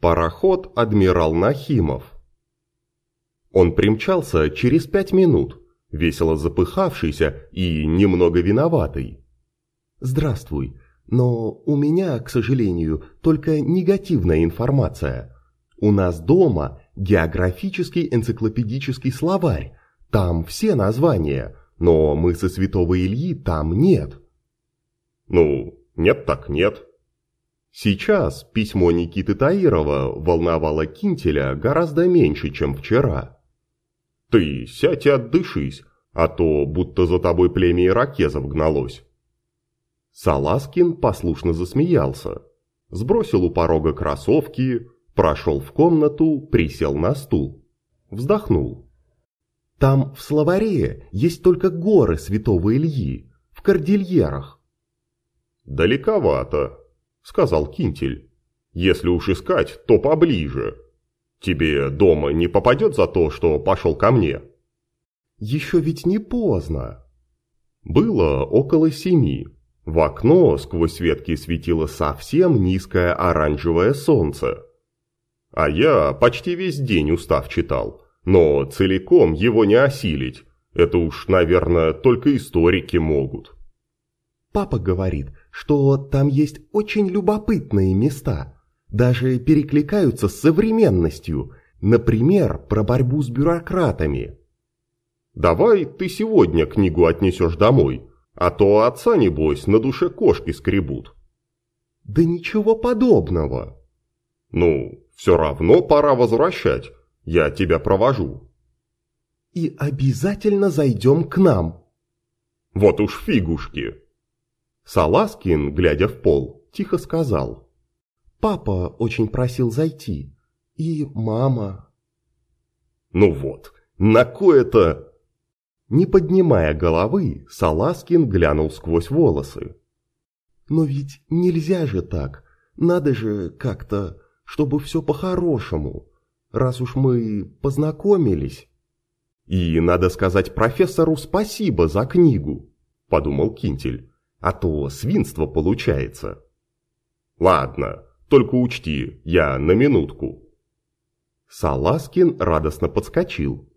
Пароход «Адмирал Нахимов». Он примчался через пять минут, весело запыхавшийся и немного виноватый. «Здравствуй, но у меня, к сожалению, только негативная информация. У нас дома географический энциклопедический словарь, там все названия, но мы со Святого Ильи там нет». «Ну, нет так нет». Сейчас письмо Никиты Таирова волновало Кинтеля гораздо меньше, чем вчера. «Ты сядь и отдышись, а то будто за тобой племя иракезов гналось». Саласкин послушно засмеялся, сбросил у порога кроссовки, прошел в комнату, присел на стул. Вздохнул. «Там в словаре есть только горы Святого Ильи, в кордильерах». «Далековато», — сказал Кинтель. «Если уж искать, то поближе. Тебе дома не попадет за то, что пошел ко мне?» «Еще ведь не поздно». Было около семи. В окно сквозь ветки светило совсем низкое оранжевое солнце. А я почти весь день устав читал, но целиком его не осилить. Это уж, наверное, только историки могут. Папа говорит, что там есть очень любопытные места. Даже перекликаются с современностью. Например, про борьбу с бюрократами. «Давай ты сегодня книгу отнесешь домой», а то отца, небось, на душе кошки скребут. Да ничего подобного. Ну, все равно пора возвращать. Я тебя провожу. И обязательно зайдем к нам. Вот уж фигушки. Саласкин, глядя в пол, тихо сказал. Папа очень просил зайти. И мама. Ну вот, на кое-то не поднимая головы, Саласкин глянул сквозь волосы. «Но ведь нельзя же так. Надо же как-то, чтобы все по-хорошему, раз уж мы познакомились». «И надо сказать профессору спасибо за книгу», – подумал Кинтель, – «а то свинство получается». «Ладно, только учти, я на минутку». Саласкин радостно подскочил.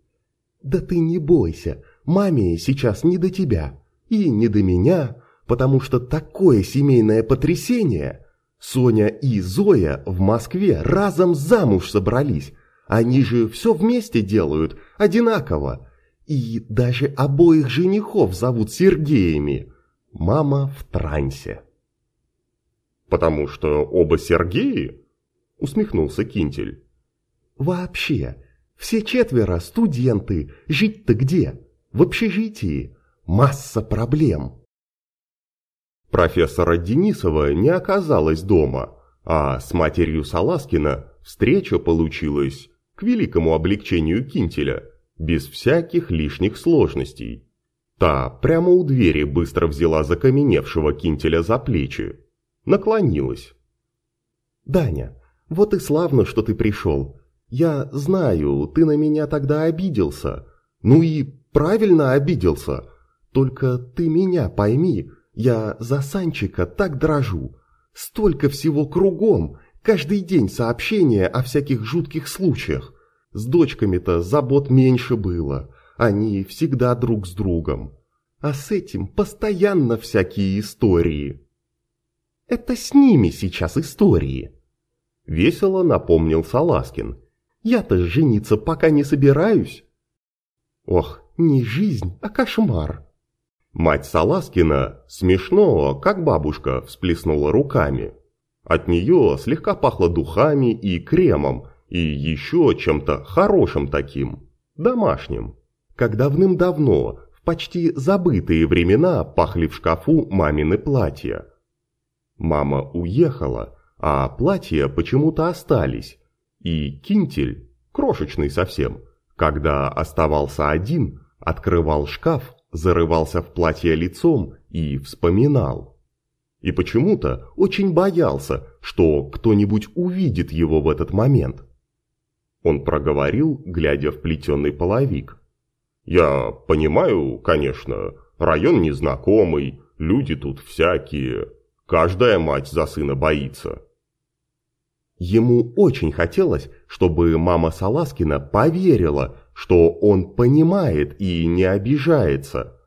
«Да ты не бойся, Маме сейчас не до тебя и не до меня, потому что такое семейное потрясение. Соня и Зоя в Москве разом замуж собрались. Они же все вместе делают, одинаково. И даже обоих женихов зовут Сергеями. Мама в трансе. «Потому что оба Сергеи?» – усмехнулся Кинтель. «Вообще, все четверо студенты, жить-то где?» В общежитии масса проблем. Профессора Денисова не оказалось дома, а с матерью Саласкина встреча получилась, к великому облегчению Кинтеля, без всяких лишних сложностей. Та прямо у двери быстро взяла закаменевшего Кинтеля за плечи, наклонилась. «Даня, вот и славно, что ты пришел. Я знаю, ты на меня тогда обиделся. Ну и правильно обиделся. Только ты меня пойми, я за Санчика так дрожу. Столько всего кругом, каждый день сообщения о всяких жутких случаях. С дочками-то забот меньше было, они всегда друг с другом. А с этим постоянно всякие истории. Это с ними сейчас истории. Весело напомнил Саласкин. Я-то жениться пока не собираюсь. Ох, не жизнь, а кошмар. Мать Саласкина смешно, как бабушка, всплеснула руками. От нее слегка пахло духами и кремом, и еще чем-то хорошим таким, домашним. Как давным-давно, в почти забытые времена, пахли в шкафу мамины платья. Мама уехала, а платья почему-то остались, и кинтель, крошечный совсем, когда оставался один, Открывал шкаф, зарывался в платье лицом и вспоминал. И почему-то очень боялся, что кто-нибудь увидит его в этот момент. Он проговорил, глядя в плетеный половик. «Я понимаю, конечно, район незнакомый, люди тут всякие. Каждая мать за сына боится». Ему очень хотелось, чтобы мама Саласкина поверила, что он понимает и не обижается.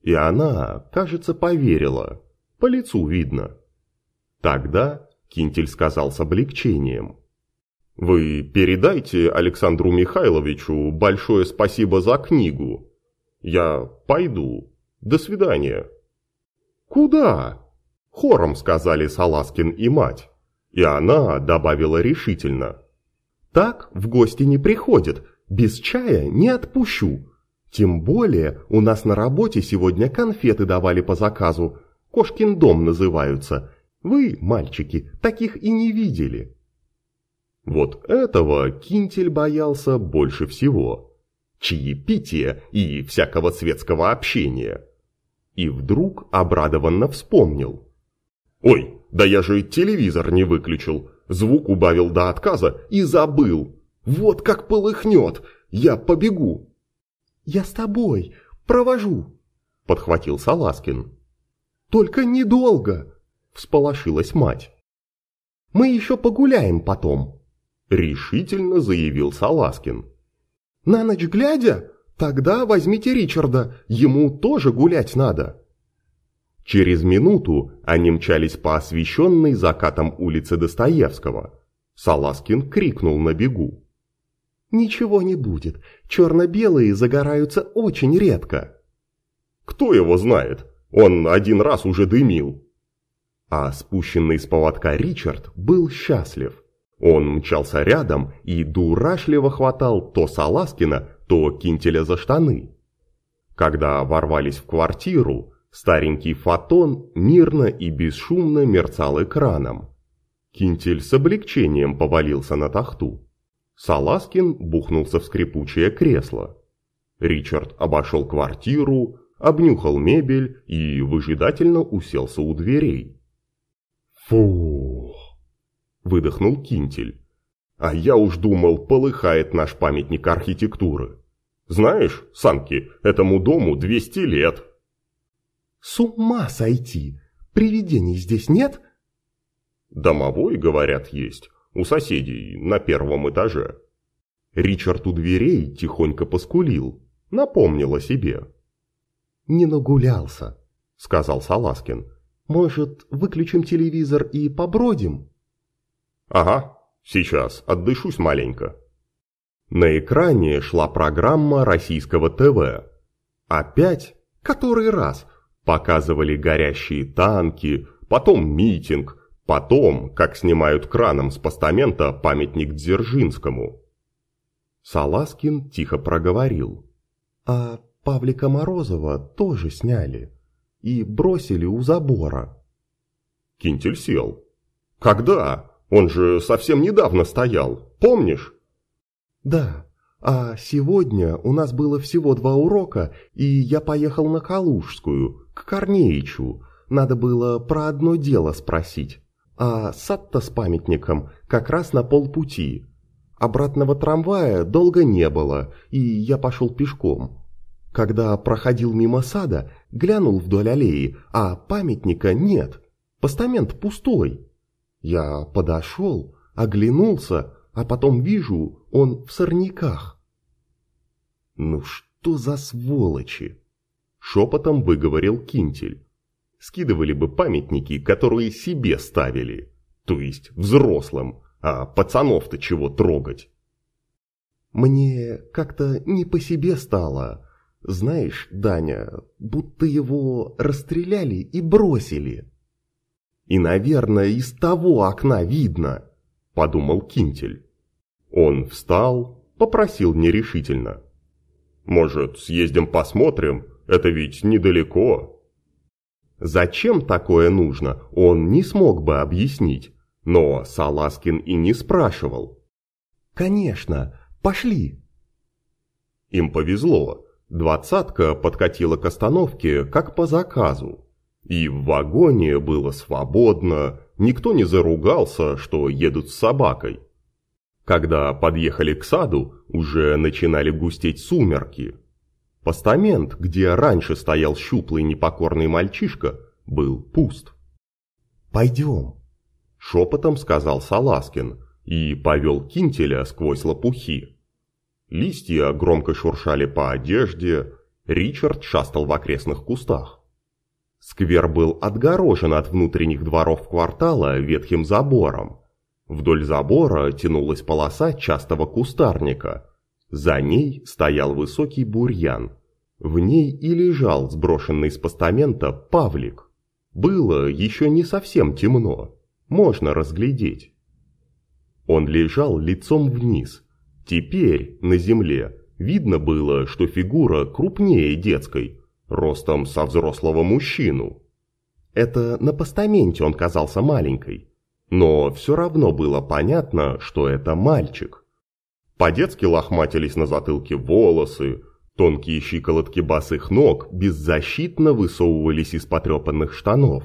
И она, кажется, поверила. По лицу видно. Тогда Кинтель сказал с облегчением. «Вы передайте Александру Михайловичу большое спасибо за книгу. Я пойду. До свидания». «Куда?» – хором сказали Саласкин и мать. И она добавила решительно. «Так в гости не приходят, без чая не отпущу. Тем более у нас на работе сегодня конфеты давали по заказу. Кошкин дом называются. Вы, мальчики, таких и не видели». Вот этого Кинтель боялся больше всего. Чаепития и всякого светского общения. И вдруг обрадованно вспомнил. «Ой, да я же телевизор не выключил, звук убавил до отказа и забыл. Вот как полыхнет, я побегу. Я с тобой, провожу, подхватил Саласкин. Только недолго, всполошилась мать. Мы еще погуляем потом, решительно заявил Саласкин. На ночь глядя, тогда возьмите Ричарда, ему тоже гулять надо. Через минуту они мчались по освещенной закатом улице Достоевского. Саласкин крикнул на бегу. «Ничего не будет. Черно-белые загораются очень редко». «Кто его знает? Он один раз уже дымил». А спущенный с поводка Ричард был счастлив. Он мчался рядом и дурашливо хватал то Саласкина, то Кинтеля за штаны. Когда ворвались в квартиру, Старенький фотон мирно и бесшумно мерцал экраном. Кинтель с облегчением повалился на тахту. Саласкин бухнулся в скрипучее кресло. Ричард обошел квартиру, обнюхал мебель и выжидательно уселся у дверей. «Фух!» – выдохнул Кинтель. «А я уж думал, полыхает наш памятник архитектуры. Знаешь, Санки, этому дому 200 лет!» С ума сойти! Привидений здесь нет? Домовой, говорят, есть. У соседей, на первом этаже. Ричард у дверей тихонько поскулил. Напомнил о себе. «Не нагулялся», — сказал Саласкин. «Может, выключим телевизор и побродим?» «Ага, сейчас, отдышусь маленько». На экране шла программа российского ТВ. Опять, который раз, Показывали горящие танки, потом митинг, потом, как снимают краном с постамента памятник Дзержинскому. Саласкин тихо проговорил. «А Павлика Морозова тоже сняли и бросили у забора». Кинтель сел. «Когда? Он же совсем недавно стоял, помнишь?» «Да, а сегодня у нас было всего два урока, и я поехал на Калужскую, к Корнеичу. Надо было про одно дело спросить. А сад-то с памятником как раз на полпути. Обратного трамвая долго не было, и я пошел пешком. Когда проходил мимо сада, глянул вдоль аллеи, а памятника нет. Постамент пустой. Я подошел, оглянулся, а потом вижу, он в сорняках. «Ну что за сволочи?» Шепотом выговорил Кинтель. Скидывали бы памятники, которые себе ставили. То есть взрослым, а пацанов-то чего трогать? Мне как-то не по себе стало. Знаешь, Даня, будто его расстреляли и бросили. И, наверное, из того окна видно, подумал Кинтель. Он встал, попросил нерешительно. «Может, съездим посмотрим? Это ведь недалеко». Зачем такое нужно, он не смог бы объяснить, но Саласкин и не спрашивал. «Конечно, пошли!» Им повезло, двадцатка подкатила к остановке, как по заказу. И в вагоне было свободно, никто не заругался, что едут с собакой. Когда подъехали к саду, уже начинали густеть сумерки. Постамент, где раньше стоял щуплый непокорный мальчишка, был пуст. «Пойдем», – шепотом сказал Саласкин, и повел кинтеля сквозь лопухи. Листья громко шуршали по одежде, Ричард шастал в окрестных кустах. Сквер был отгорожен от внутренних дворов квартала ветхим забором. Вдоль забора тянулась полоса частого кустарника. За ней стоял высокий бурьян. В ней и лежал сброшенный с постамента Павлик. Было еще не совсем темно, можно разглядеть. Он лежал лицом вниз. Теперь на земле видно было, что фигура крупнее детской, ростом со взрослого мужчину. Это на постаменте он казался маленькой, но все равно было понятно, что это мальчик. По-детски лохматились на затылке волосы, тонкие щиколотки босых ног беззащитно высовывались из потрепанных штанов.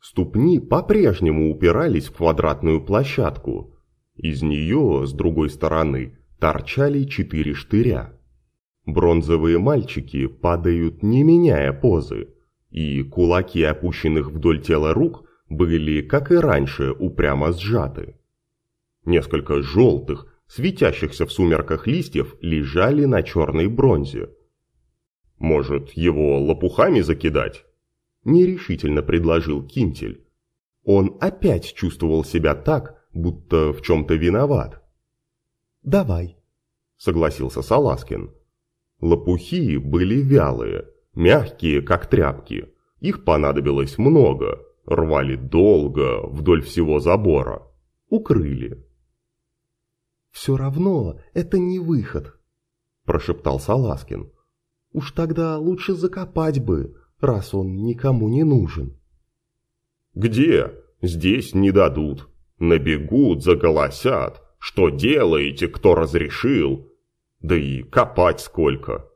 Ступни по-прежнему упирались в квадратную площадку. Из нее, с другой стороны, торчали четыре штыря. Бронзовые мальчики падают, не меняя позы, и кулаки опущенных вдоль тела рук были, как и раньше, упрямо сжаты. Несколько желтых, светящихся в сумерках листьев, лежали на черной бронзе. «Может, его лопухами закидать?» – нерешительно предложил Кинтель. Он опять чувствовал себя так, будто в чем-то виноват. «Давай», – согласился Саласкин. Лопухи были вялые, мягкие, как тряпки. Их понадобилось много, рвали долго, вдоль всего забора. Укрыли. «Все равно это не выход», – прошептал Саласкин. «Уж тогда лучше закопать бы, раз он никому не нужен». «Где? Здесь не дадут. Набегут, заголосят. Что делаете, кто разрешил? Да и копать сколько.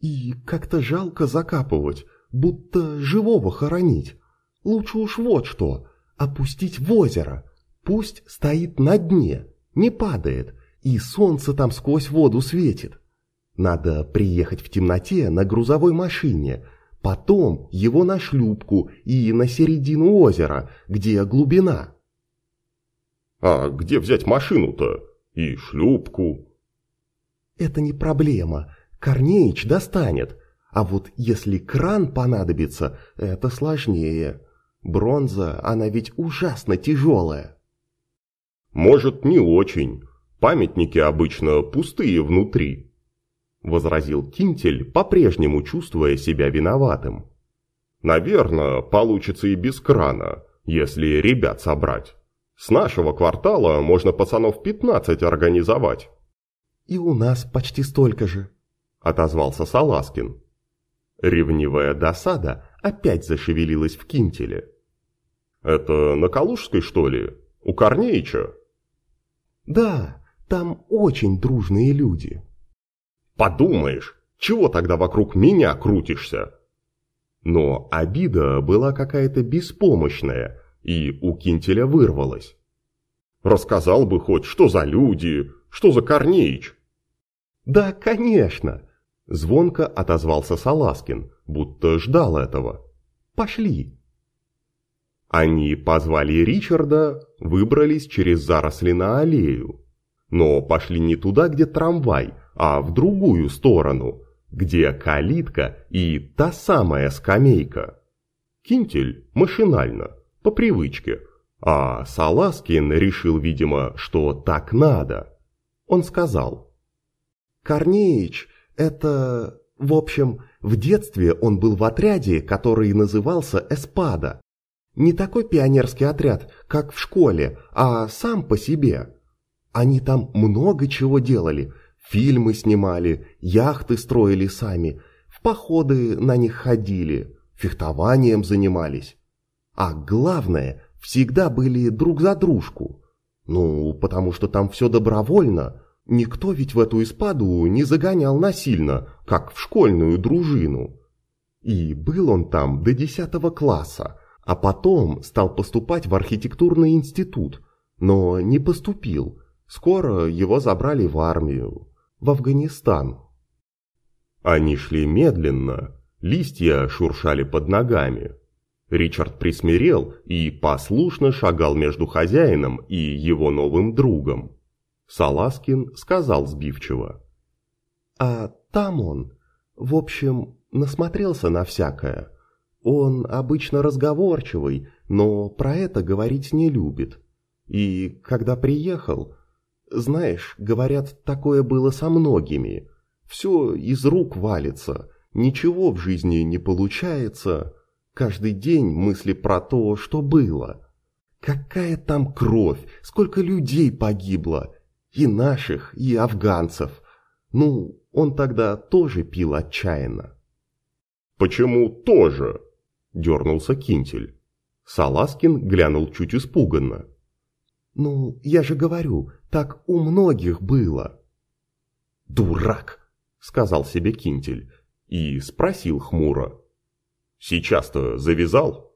И как-то жалко закапывать, будто живого хоронить. Лучше уж вот что, опустить в озеро. Пусть стоит на дне, не падает, и солнце там сквозь воду светит. Надо приехать в темноте на грузовой машине, потом его на шлюпку и на середину озера, где глубина. А где взять машину-то? И шлюпку? Это не проблема. Корнеич достанет. А вот если кран понадобится, это сложнее. Бронза, она ведь ужасно тяжелая. Может, не очень. Памятники обычно пустые внутри. Возразил Кинтель, по-прежнему чувствуя себя виноватым. Наверное, получится и без крана, если ребят собрать. С нашего квартала можно пацанов 15 организовать. «И у нас почти столько же», – отозвался Саласкин. Ревнивая досада опять зашевелилась в кинтеле. «Это на Калужской, что ли? У Корнеича?» «Да, там очень дружные люди». «Подумаешь, чего тогда вокруг меня крутишься?» Но обида была какая-то беспомощная, и у Кинтеля вырвалась. «Рассказал бы хоть, что за люди, что за Корнеич?» «Да, конечно!» Звонко отозвался Саласкин, будто ждал этого. «Пошли!» Они позвали Ричарда, выбрались через заросли на аллею. Но пошли не туда, где трамвай, а в другую сторону, где калитка и та самая скамейка. Кинтель машинально, по привычке, а Саласкин решил, видимо, что так надо. Он сказал – Корнеич – это… В общем, в детстве он был в отряде, который назывался «Эспада». Не такой пионерский отряд, как в школе, а сам по себе. Они там много чего делали. Фильмы снимали, яхты строили сами, в походы на них ходили, фехтованием занимались. А главное, всегда были друг за дружку. Ну, потому что там все добровольно – Никто ведь в эту испаду не загонял насильно, как в школьную дружину. И был он там до десятого класса, а потом стал поступать в архитектурный институт, но не поступил. Скоро его забрали в армию, в Афганистан. Они шли медленно, листья шуршали под ногами. Ричард присмирел и послушно шагал между хозяином и его новым другом. Саласкин сказал сбивчиво. «А там он, в общем, насмотрелся на всякое. Он обычно разговорчивый, но про это говорить не любит. И когда приехал, знаешь, говорят, такое было со многими. Все из рук валится, ничего в жизни не получается. Каждый день мысли про то, что было. Какая там кровь, сколько людей погибло. И наших, и афганцев. Ну, он тогда тоже пил отчаянно. «Почему тоже?» – дернулся Кинтель. Саласкин глянул чуть испуганно. «Ну, я же говорю, так у многих было». «Дурак!» – сказал себе Кинтель и спросил хмуро. Сейчас-то завязал?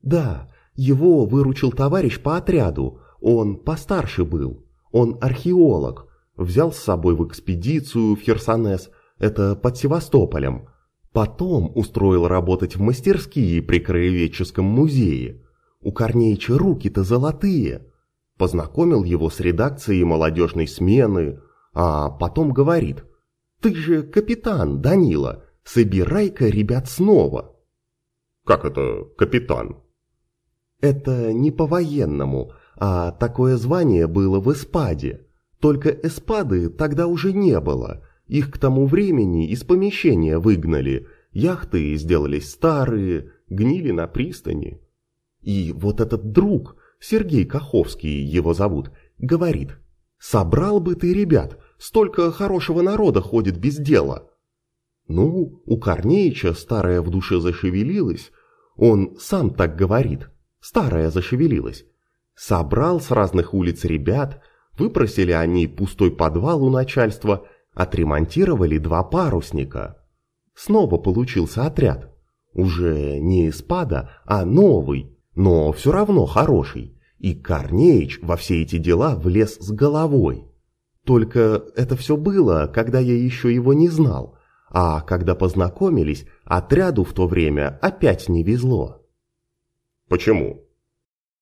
Да, его выручил товарищ по отряду. Он постарше был. Он археолог. Взял с собой в экспедицию в Херсонес. Это под Севастополем. Потом устроил работать в мастерские при Краеведческом музее. У Корнеича руки-то золотые. Познакомил его с редакцией молодежной смены, а потом говорит, «Ты же капитан, Данила, собирай-ка ребят снова». Как это капитан? Это не по-военному, а такое звание было в Эспаде. Только Эспады тогда уже не было. Их к тому времени из помещения выгнали. Яхты сделались старые, гнили на пристани. И вот этот друг, Сергей Каховский его зовут, говорит, «Собрал бы ты ребят, столько хорошего народа ходит без дела». Ну, у Корнеича старая в душе зашевелилась, он сам так говорит, старая зашевелилась. Собрал с разных улиц ребят, выпросили они пустой подвал у начальства, отремонтировали два парусника. Снова получился отряд. Уже не из пада, а новый, но все равно хороший. И Корнеич во все эти дела влез с головой. Только это все было, когда я еще его не знал, а когда познакомились, отряду в то время опять не везло. Почему?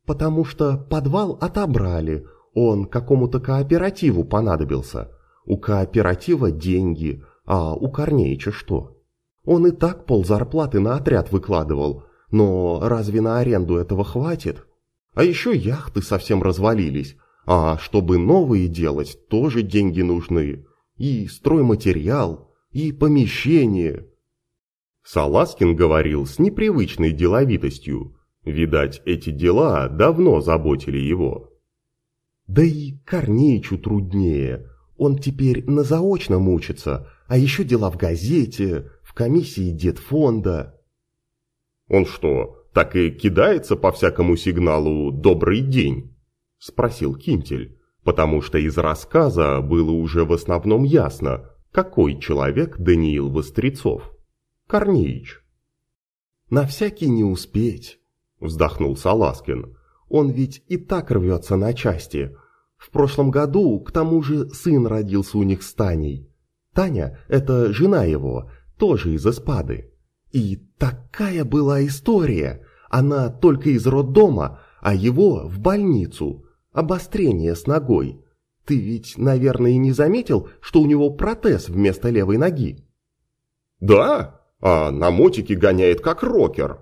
Потому что подвал отобрали, он какому-то кооперативу понадобился. У кооператива деньги, а у Корнеича что? Он и так пол зарплаты на отряд выкладывал, но разве на аренду этого хватит? А еще яхты совсем развалились, а чтобы новые делать, тоже деньги нужны. И стройматериал, и помещение. Саласкин говорил с непривычной деловитостью. Видать, эти дела давно заботили его. Да и Корнеичу труднее. Он теперь на заочном учится, а еще дела в газете, в комиссии детфонда. Он что, так и кидается по всякому сигналу «добрый день»? Спросил Кинтель, потому что из рассказа было уже в основном ясно, какой человек Даниил Вострецов? Корнеич. На всякий не успеть, вздохнул Саласкин. Он ведь и так рвется на части. В прошлом году, к тому же, сын родился у них с Таней. Таня – это жена его, тоже из Эспады. И такая была история. Она только из роддома, а его в больницу. Обострение с ногой. Ты ведь, наверное, и не заметил, что у него протез вместо левой ноги? Да, а на мотике гоняет как рокер.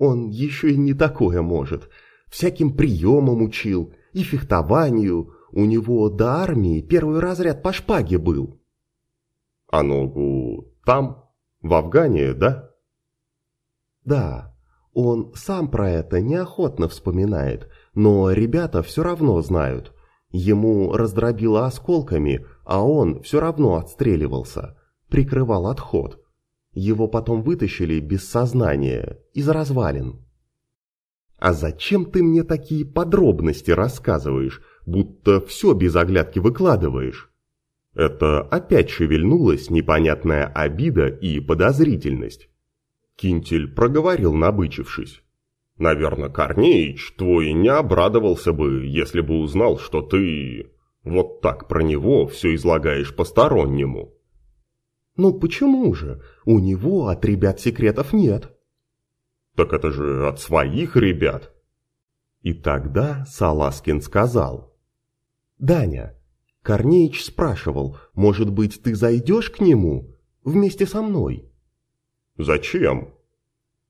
Он еще и не такое может. Всяким приемом учил, и фехтованию. У него до армии первый разряд по шпаге был. А ногу там, в Афгане, да? Да, он сам про это неохотно вспоминает, но ребята все равно знают – Ему раздробило осколками, а он все равно отстреливался, прикрывал отход. Его потом вытащили без сознания, из развалин. «А зачем ты мне такие подробности рассказываешь, будто все без оглядки выкладываешь?» Это опять шевельнулась непонятная обида и подозрительность. Кинтель проговорил, набычившись. Наверное, Корнеич твой не обрадовался бы, если бы узнал, что ты вот так про него все излагаешь постороннему. Ну почему же? У него от ребят секретов нет. Так это же от своих ребят. И тогда Саласкин сказал. «Даня, Корнеич спрашивал, может быть, ты зайдешь к нему вместе со мной?» «Зачем?»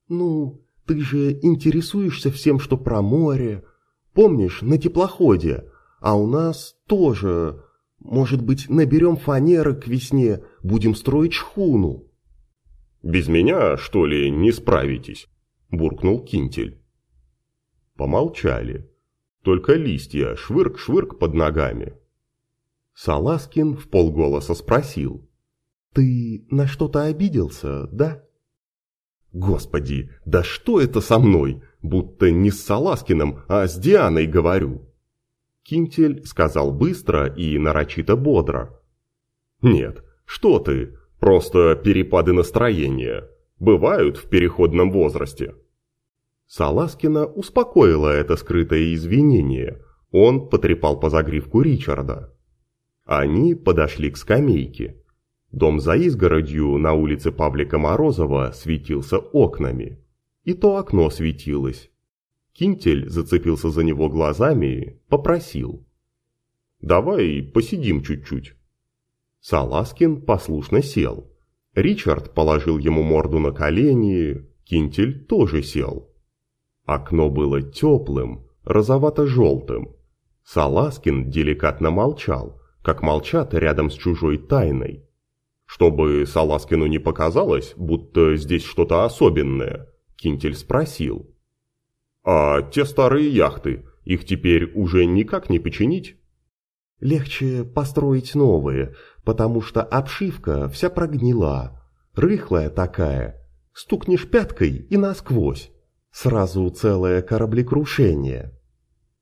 «Ну, ты же интересуешься всем, что про море. Помнишь, на теплоходе, а у нас тоже может быть, наберем фанеры к весне, будем строить шхуну?» «Без меня, что ли, не справитесь?» – буркнул Кинтель. Помолчали. Только листья швырк-швырк под ногами. Саласкин в полголоса спросил. «Ты на что-то обиделся, да?» «Господи, да что это со мной? Будто не с Саласкиным, а с Дианой говорю!» Кинтель сказал быстро и нарочито бодро. «Нет, что ты, просто перепады настроения. Бывают в переходном возрасте». Саласкина успокоило это скрытое извинение. Он потрепал по загривку Ричарда. Они подошли к скамейке. Дом за изгородью на улице Павлика Морозова светился окнами. И то окно светилось, Кинтель зацепился за него глазами, попросил. «Давай посидим чуть-чуть». Саласкин послушно сел. Ричард положил ему морду на колени, Кинтель тоже сел. Окно было теплым, розовато-желтым. Саласкин деликатно молчал, как молчат рядом с чужой тайной. Чтобы Саласкину не показалось, будто здесь что-то особенное, Кинтель спросил. А те старые яхты, их теперь уже никак не починить? Легче построить новые, потому что обшивка вся прогнила, рыхлая такая. Стукнешь пяткой и насквозь. Сразу целое кораблекрушение.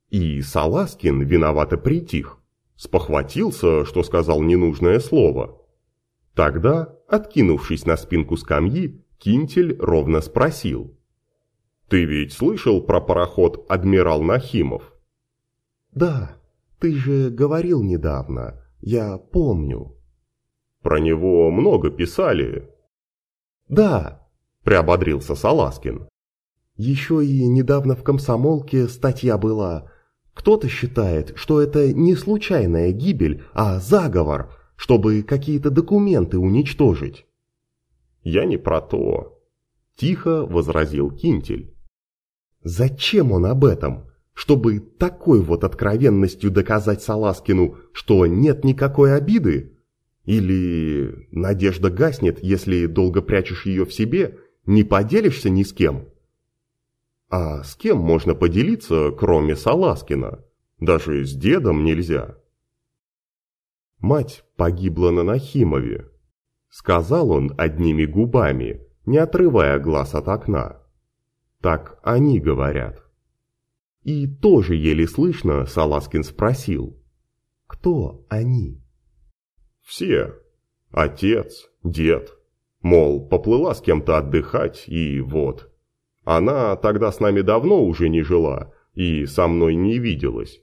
И Саласкин виновато притих. Спохватился, что сказал ненужное слово. Тогда, откинувшись на спинку скамьи, Кинтель ровно спросил. Ты ведь слышал про пароход «Адмирал Нахимов»? Да, ты же говорил недавно, я помню. Про него много писали. Да, приободрился Саласкин. Еще и недавно в комсомолке статья была. Кто-то считает, что это не случайная гибель, а заговор, чтобы какие-то документы уничтожить. Я не про то. Тихо возразил Кинтель. Зачем он об этом? Чтобы такой вот откровенностью доказать Саласкину, что нет никакой обиды? Или надежда гаснет, если долго прячешь ее в себе, не поделишься ни с кем? А с кем можно поделиться, кроме Саласкина? Даже с дедом нельзя. Мать погибла на Нахимове. Сказал он одними губами, не отрывая глаз от окна. Так они говорят. И тоже еле слышно Саласкин спросил. Кто они? Все. Отец, дед. Мол, поплыла с кем-то отдыхать и вот. Она тогда с нами давно уже не жила и со мной не виделась.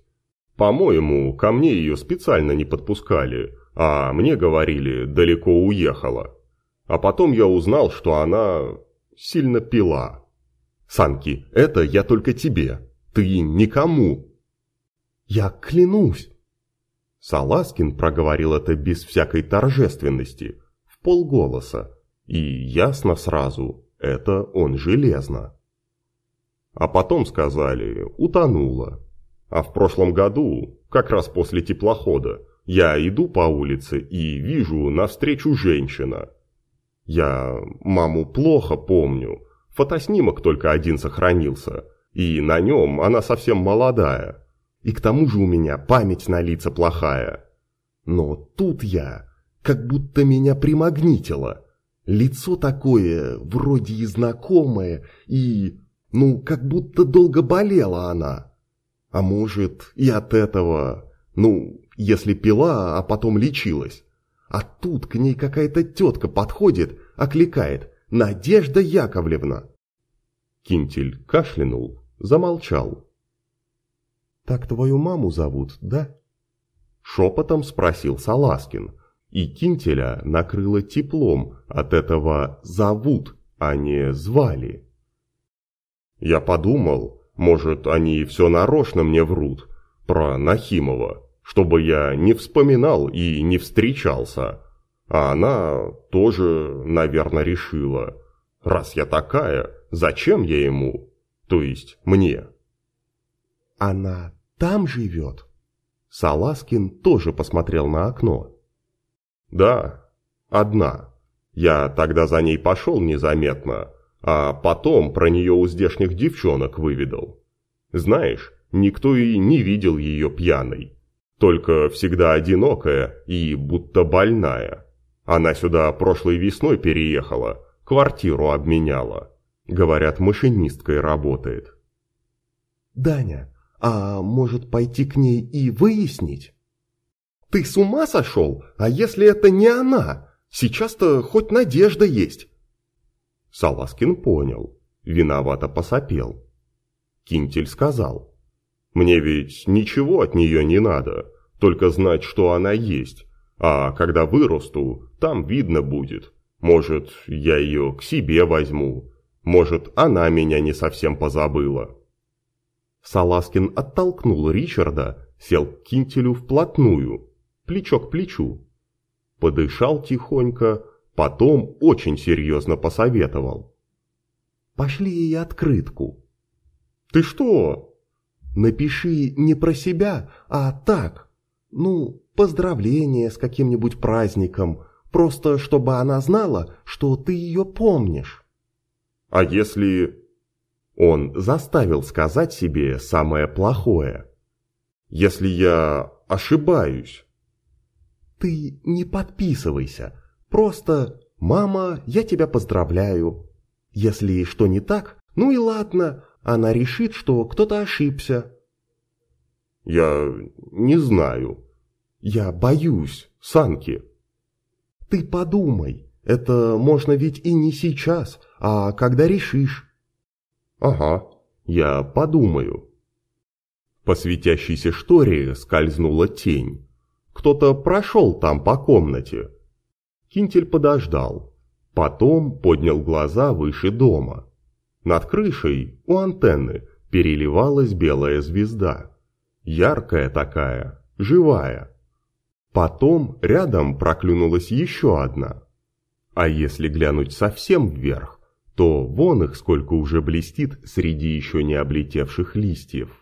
По-моему, ко мне ее специально не подпускали, а мне говорили, далеко уехала. А потом я узнал, что она сильно пила. Санки, это я только тебе. Ты никому. Я клянусь. Саласкин проговорил это без всякой торжественности, в полголоса, и ясно сразу, это он железно. А потом сказали, утонула. А в прошлом году, как раз после теплохода, я иду по улице и вижу навстречу женщина. Я маму плохо помню, Фотоснимок только один сохранился, и на нем она совсем молодая. И к тому же у меня память на лица плохая. Но тут я, как будто меня примагнитило. Лицо такое, вроде и знакомое, и, ну, как будто долго болела она. А может, и от этого, ну, если пила, а потом лечилась. А тут к ней какая-то тетка подходит, окликает – Надежда Яковлевна!» Кинтель кашлянул, замолчал. «Так твою маму зовут, да?» Шепотом спросил Саласкин, и Кинтеля накрыло теплом от этого «зовут», а не «звали». Я подумал, может, они все нарочно мне врут про Нахимова, чтобы я не вспоминал и не встречался. А она тоже, наверное, решила, раз я такая, зачем я ему, то есть мне. Она там живет? Саласкин тоже посмотрел на окно. Да, одна. Я тогда за ней пошел незаметно, а потом про нее у здешних девчонок выведал. Знаешь, никто и не видел ее пьяной. Только всегда одинокая и будто больная. Она сюда прошлой весной переехала, квартиру обменяла. Говорят, машинисткой работает. «Даня, а может пойти к ней и выяснить?» «Ты с ума сошел? А если это не она? Сейчас-то хоть надежда есть!» Саласкин понял, виновато посопел. Кинтель сказал, «Мне ведь ничего от нее не надо, только знать, что она есть, а когда вырасту, там видно будет. Может, я ее к себе возьму, может, она меня не совсем позабыла». Саласкин оттолкнул Ричарда, сел к Кинтелю вплотную, плечо к плечу. Подышал тихонько, потом очень серьезно посоветовал. «Пошли ей открытку». «Ты что?» «Напиши не про себя, а так. Ну, поздравление с каким-нибудь праздником, просто чтобы она знала, что ты ее помнишь». «А если...» Он заставил сказать себе самое плохое. «Если я ошибаюсь?» «Ты не подписывайся. Просто «Мама, я тебя поздравляю». Если что не так, ну и ладно, она решит, что кто-то ошибся. «Я не знаю. Я боюсь, Санки». «Ты подумай, это можно ведь и не сейчас, а когда решишь». «Ага, я подумаю». По светящейся шторе скользнула тень. Кто-то прошел там по комнате. Кинтель подождал. Потом поднял глаза выше дома. Над крышей, у антенны, переливалась белая звезда. Яркая такая, живая. Потом рядом проклюнулась еще одна. А если глянуть совсем вверх, то вон их сколько уже блестит среди еще не облетевших листьев.